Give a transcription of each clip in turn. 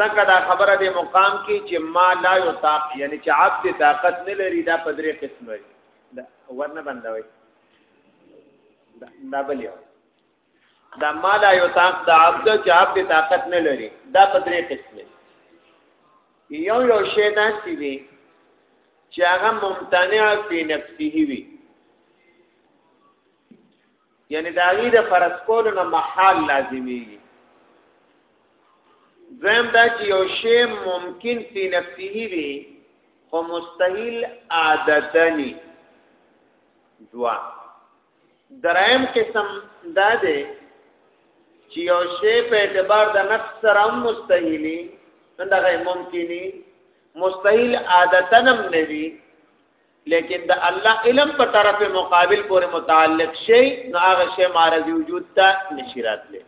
ځکه دا خبره د مقام کې چې ما لا یطاق یعنی چې عبد طاقت نه لري دا په درې قسم وي دا ورنه بندوي دا بل یو دا ما لا یو تاق دا عبد چې عبد طاقت نه لري دا په درې قسمه یو یو شی دا سی وی چې هغه ممتنع فی نفسه وی یعنی دا غي د فرض کول نه محال لازمي زم دا چې یو شی ممکن فی نفسه وی خو مستحیل عادتنی دوا درایم قسم دا دی چې یو شی په اعتبار د نفس سره مستحیلی دغه ممکنی مستحیل عادتنم نه وی لیکن د الله علم په طرف مقابل پورې متعلق شی نو هغه شی معرض وجود ته نشی راتلی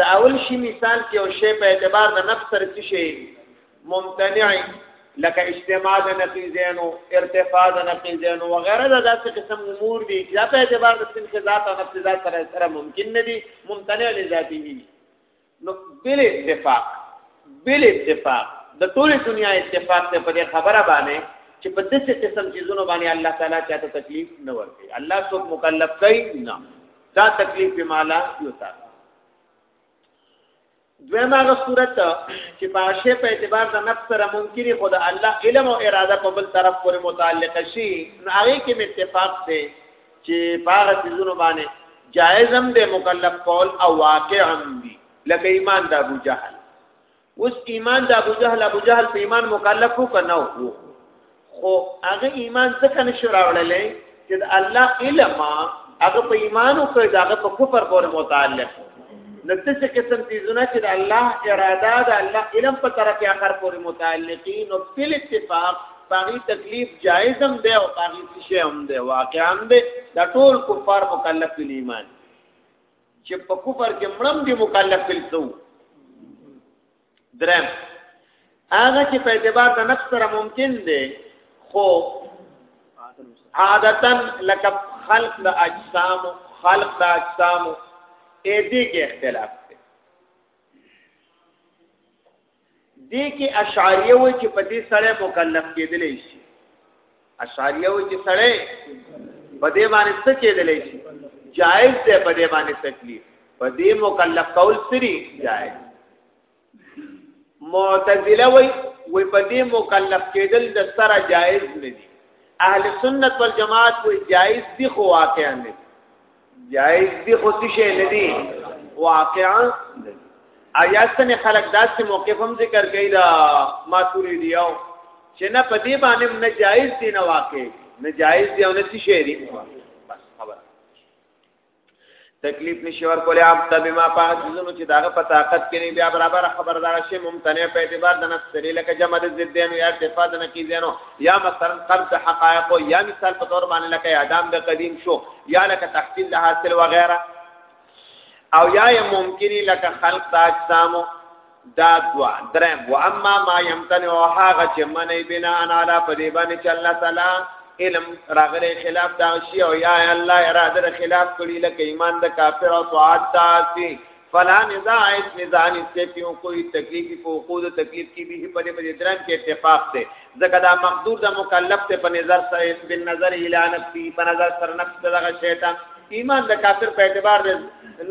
د اول شي مثال کې او شی په اعتبار د نفس سره څه شي ممتنع لکه اجتماع د نقیزینو ارتفاع د نقیزینو وغیرہ دا داسې قسم امور دي چې په اعتبار د سن کې ذات او نفس ذات سره سره ممکن نه دي ممتنع لذاتی دي نو بل اتفاق بل اتفاق د ټول دنیا اتفاق ته په خبره باندې چې په دې قسم چیزونو باندې الله تعالی چاته تکلیف نه ورکړي الله څوک مکلف کوي نه دا تکلیف به مالا یو تا دویمه غ صورت چې په شی په اعتبار د نفس سره منکری خو د الله علم او اراده په بل طرف پورې متعلق شي نو هغه کې اتفاق دی چې باغ سيزونو باندې جائز هم دی مکلف قول او واقع هم دی لکه ایمان د ابو جهل اوس ایمان د ابو جهل ابو جهل په ایمان مکلف وو کنه وو خو هغه ایمان څخه نشو راوړلې چې د الله علم هغه په ایمان او کوي هغه په کفر پورې متعلق نو څه قسم تیزونه چې د الله اراده د الله علم په طرف اخر پورې متعلقي نو بل اتفاق باغی تکلیف جایز هم دی او باغی شی هم دی واقعا هم دی د ټول کفار مکلف ایمان چې په کفر کې مړم دی مکلف کړي سو درم هغه چې په اعتبار د نفس سره ممکن دی خو عادتا لکه خلق د اجسام خلق د اجسام اې دې کې اختلاف دې کې اشعریه وایي چې په دې سره مکلف کېدلی شي اشعریه وایي چې سره په دې باندې څه کېدلی شي جائز دی په دې باندې تکلیف په دې مکلف کول سری جائز معتزله وایي وي په دې مکلف کېدل د سره جائز نه دي اهل سنت والجماعت وایي جائز دي خو واقعا نه جایز دی خو څه شي نه دی واقعا ایا څنګه خلک داسې موقف هم ذکر کوي دا ماتوري دیو چې نه په دې باندې نه جایز دی نه واقع نه جایز دی او نه څه شي دی بس خبر تکلیف نشي ورکول عام تبه ما پاس زونو چې داغه په طاقت کې نه بیا برابر خبردار شي ممتنع په اعتبار د نفس لري لکه جمع د زیدانو یا ارتفاع د نقیزانو یا مثلا قبض د حقایق یا مثال په تور باندې لکه اعدام د قدیم شو یا لکه تحصیل د حاصل و غیره او یا ممکنی لکه خلق د اجسام دا دوا درم و اما ما یمتنع هغه چې منې بنا ان علی په دې باندې چې الله تعالی علم راغلی خلاف دا شی او یا الله اراده خلاف کړی لکه ایمان د کافر او طاعت تاسو فلا نزاع اس نزاع نشته په کوئی تکلیف په حقوق تکلیف کې به په دې باندې درن کې اتفاق ته ځکه دا مقدور د مکلف ته په نظر سره بن نظر الی نفسی په نظر سره نفس دغه شیطان ایمان د کافر په اعتبار د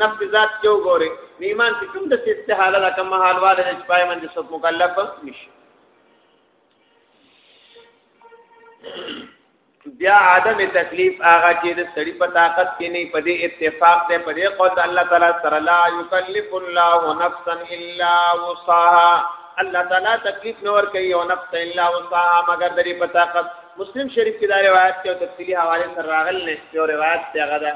نفس ذات کې وګوري ایمان چې کوم د استحاله د کوم حالواله د چپای باندې څوک مکلف نشي بیا عدم تکلیف هغه چې د سړی په طاقت کې نه په دې اتفاق ده په دې قول الله تعالی سره لا یکلف الله نفسا الا وصاها الله تعالی تکلیف نور کوي او نفس الا وصاها مگر د دې په طاقت مسلم شریف کې دا روایت کې تفصیلی حواله سره راغل نه یو روایت ته هغه ده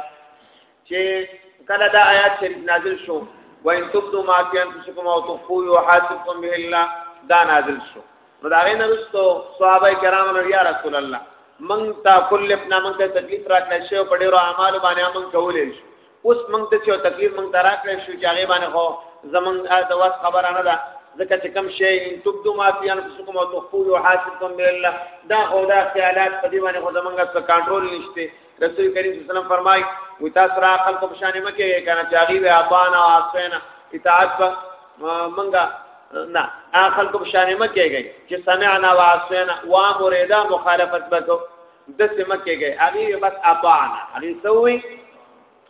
چې کله دا آیات شریف نازل شو وان تبدو ما فی انفسکم او تخفوا یحاسبکم به الله دا نازل شو نو دا غي نرستو صحابه کرام نو یا رسول الله من تا کل اپنا من ته تکلیف راکړی شو په ډیرو اعمال باندې من کولې شو اوس من ته چې تکلیف من ته راکړی شو چې هغه باندې هو زمون د وخت خبره نه ده ځکه چې کم شی ان تبدو ما فی انفسکم او تخفوا یحاسبکم به الله دا خدا خیالات په دې باندې خو زمونږه څه کنټرول نشته رسول کریم صلی الله علیه وسلم فرمای وی تاسو را خلق په شان مکه کنه چې هغه وی ابانا او اسینا اطاعت په منګه نه هغه خلق په شان مکه گئی چې سمعنا او اسینا وا مریدا مخالفت وکړو د سمکه گئی هغه بس ابانا هغه سوی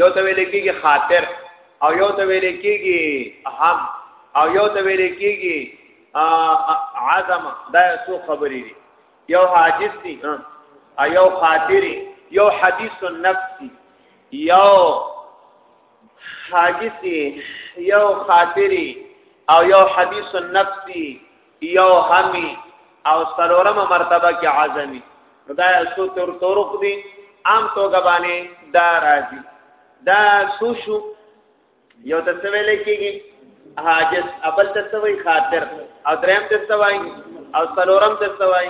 یو ته ویل کېږي خاطر او یو ته ویل کېږي اهم او یو ته ویل کېږي عظم دا څو خبرې دي یو حاجز دي او یو خاطري یو حدیث النفس دي یو حاجز دي یو خاطري او یو حدیث النفس دي یو همی او سلورم مرتبه کې عظمی دا سو تر طرق دي عام توګه باندې دا راځي دا سو شو یو د څه ویل کېږي حاجت ابل د څه وی خاطر او دریم د څه وای او سلورم د څه وای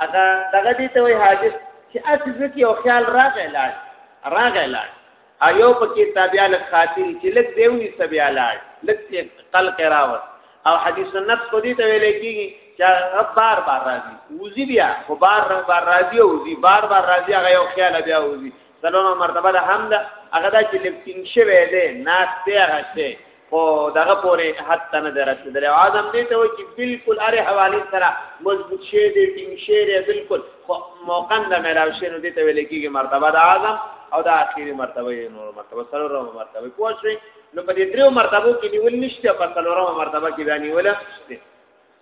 هغه دغه دي ته وی حاجت چې اته ځکه یو خیال راغی لاړ راغی لاړ او یو پکې تابع لک خاطری چې لک دیو ني سبیا لاړ لک قلق راوس او حدیث النفس کو دي ته ویل کېږي چې بار بار راځي وزي بیا خو بار بار راځي او وزي بار بار راځي هغه یو خیال بیا وزي سلام مرتبه ده هم ده هغه دا چې لک تین شوی دی ناس ته هغه شته او دغه پورې حتی نه درسېدل او اعظم دې ته وایي چې بالکل اره حواله سره مضبوط شي دې ټینګ شي دې بالکل موقع نه ملاو شي نو دې ته ویل کېږي مرتبه د اعظم او د اخیری مرتبه یې نور مرتبه سره مرتبه پوه شئ نو په دې درو مرتبو کې نیول نشته په څلورمه مرتبه کې باندې ولا شته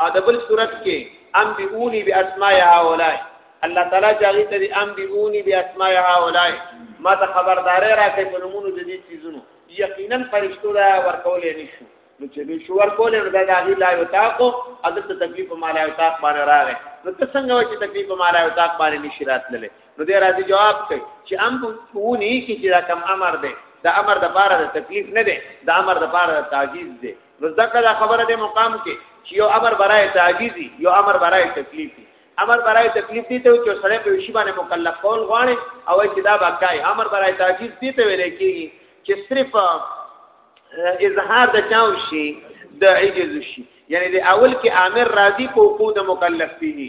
او د بل صورت کې ام بیونی بی اسماء هؤلاء الله تعالی جاغی ته دی ام بیونی بی اسماء هؤلاء ما ته خبردارې راکې په نمونه د دې چیزونو یقینا فرشتو دا ورکولې نشو نو چې دې شو ورکولې نو دا د هغه لا یو تاکو عادت تکلیف ما لا یو تاک باندې راغې نو ته څنګه و چې تکلیف ما لا یو تاک باندې نشی راتللې نو دې راځي جواب کوي چې ام بیونی کې چې دا کم امر دی دا امر د پاره د تکلیف نه دی دا امر د پاره د تعجیز دی نو ځکه دا خبره د مقام کې چې یو امر برای تعجیزي یو امر برای تکلیفي امر برای تکلیف دي ته چې سره په وشي باندې مکلف کول غواړي او چې دا باکای امر برای تعجیز دي ته ویل کېږي چې صرف اظهار د چاو شي د عجز شي یعنی د اول کې امر راضي په وقود مکلف دي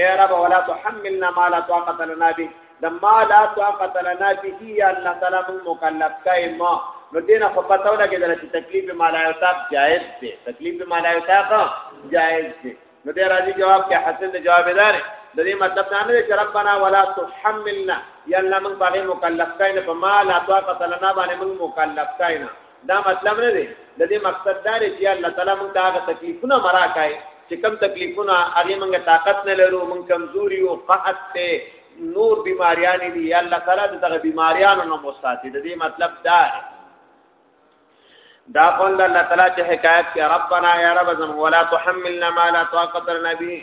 اے رب ولا تحملنا ما لا طاقت لنا به د ما لا طاقت لنا به یا الله تعالی موږ مکلف کای ما نو دینه خو پتو لګیدل چې تکلیف به مالا یوتاق جائز دی تکلیف به مالا یوتاق جائز دی نو دې راځي جواب کې حسن دی جواب دار د دې مطلب دا نه چې ربنا ولا تحملنا یا الله موږ باندې مکلف کای نه په ما لا طاقت لنا باندې موږ مکلف کای نه دا مطلب نه دی د دې مقصد دا دی چې الله تعالی موږ ته هغه تکلیفونه مرا کوي چې کم تکلیفونه هغه موږ طاقت نه لرو موږ کمزوري او قحط ته نور بیماریان دي یا الله تعالی دغه بیماریانو نه مستعفي د دې مطلب دا دی دا قول الله تعالی چې حکایت کې ربنا یا رب زم ولا تحملنا ما لا طاقت لنا به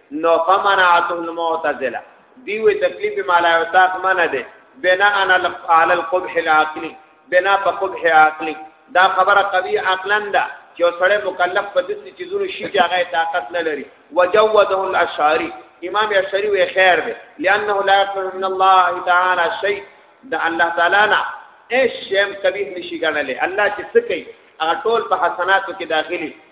نو فمنعته المعتزله دی وی تکلیف مالا او تاق منه ده بنا انا على القبح العقلي بنا په قبح عقلي دا خبره قوي عقلا ده چې سړی مکلف په دې چیزونو شي چې هغه طاقت نه لري وجوده الاشعري امام اشعري وی خیر ده لانه لا يقبل من الله تعالی شيء د الله تعالی نه ايش شم کبير نشي ګڼلې الله چې څه کوي هغه ټول په حسناتو کې داخلي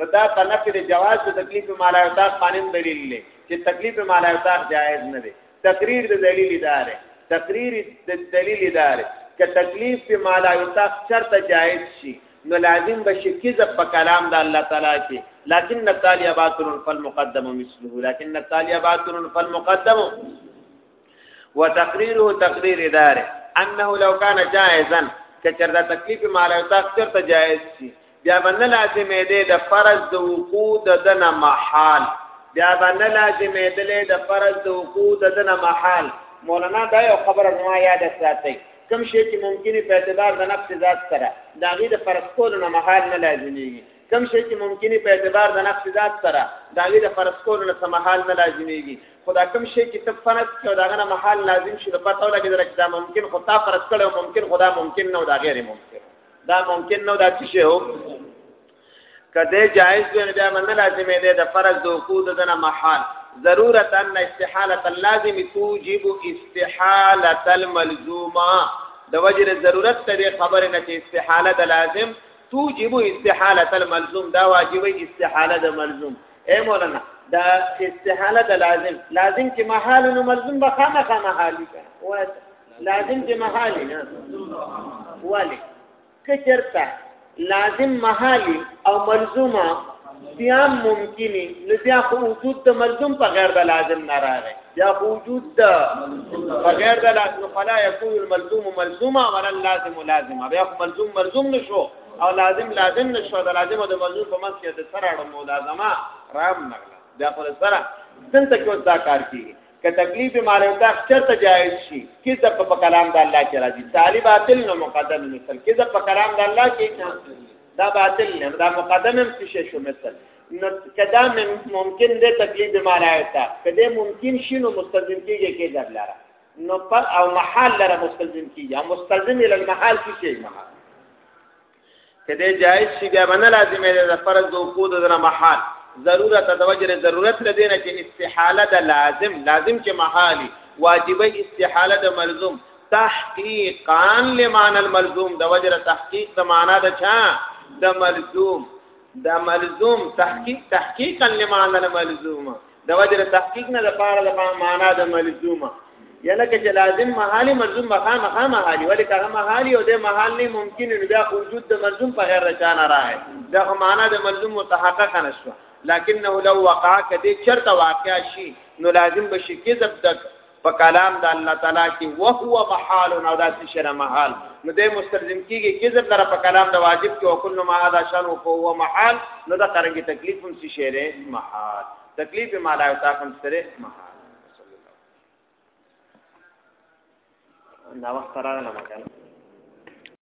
نو دا په نفي د جواز د تکلیف مالا یطاق باندې دلیل دی چې تکلیف مالا یطاق جایز نه دی تقریر د دلیل اداره تقریر د دلیل اداره که تکلیف په مالا یطاق چرته جایز شي نو لازم بشي کذب په کلام د الله تعالی کې لكن التالي باطل فالمقدم مثله لكن التالي باطل فالمقدم وتقريره تقرير اداره انه لو كان جائزا کچر دا تکلیف مال او تاسو ته جائز شي بیا باندې لازمې ده د فرض د وقوع د دنه محال بیا باندې لازمې ده د فرض د وقوع د دنه محال مولانا دا یو خبره ما یاد ساتي کوم شی چې ممکنه په اعتبار د نفس ذات سره دا غي د فرض کولو نه محال نه لازمي کوم شی چې ممکنی په اعتبار د نفس ذات سره دا وی د فرض کولو نه سمحال نه لازمیږي خدا کوم شی چې ته فرض کړو دا غنه محال لازم شي د پته ولګي چې دا ممکن خو تا فرض کړو ممکن خدا ممکن نه دا غیر ممکن دا ممکن نه دا څه شی هو کده جائز دی بیا من لازمه دی د فرض د وقود دنه محال ضرورت ان استحاله اللازم توجب استحاله الملزومه د وجر ضرورت ته خبره نه چې استحاله د لازم توجب استحاله الملزوم دا واجب استحاله د ملزوم اے مولانا دا استحاله د لازم لازم چې محال نو ملزوم به خامخا محال وي لازم چې محال نه ولی کچرتا لازم محالی او ملزومه بیا ممکنی نو بیا خو وجود د ملزوم په غیر د لازم نه راغی یا وجود دا بغیر د لازم فلا یکون الملزوم ملزوما ولا اللازم لازما بیا ملزوم ملزوم نشو او لازم لازم نشو د لازم او د ملزوم په منځ کې د سره د ملازمه رام نغله دا خو سره دلته کې دا کار کیږي که تکلیف ماره دا چرته جایز شي کله په کلام د الله کې راځي طالب باطل نو مقدم مثل کله په کلام د الله کې دا باطل نه دا مقدم هم شي شو مثل نو کدا ممکن دې تکلیف به مارای تا کدا ممکن شي نو مستلزم کېږي کې در لاره نو پر او محال لره مستلزم کېږي او مستلزم ال المحال کې شي محال کدا جائز شي بیا باندې لازم دی د فرض د وقود د محال ضرورت د وجره ضرورت لدینه چې استحاله د لازم لازم چې محالي واجبې استحاله د ملزوم تحقیقا لمعنى الملزوم د وجره تحقیق د معنا د چا د ملزوم دا ملزوم تحقیق تحقیقا لمعنى الملزوم د وجه تحقیق نه د پاره د معنا د ملزوم یا لکه چې لازم محالي ملزوم مخام مخام محالي ولې کله محالي او د محال نه ممکن نه بیا وجود د ملزوم په غیر رچانه راغی دا معنا د ملزوم متحقق نشو لکنه لو وقع کدي چرته واقع شي نو لازم بشي کذب دک په کلام د الله تعالی کې وهو محال او دا څه شنه محال نو د مستلزم کېږي کذب لره په کلام د واجب کې او کله ما هدا شان او هو محال نو دا قرنګي تکلیف هم څه شری محال تکلیف ما لا تاکم سره محال دا وخت راغله مکان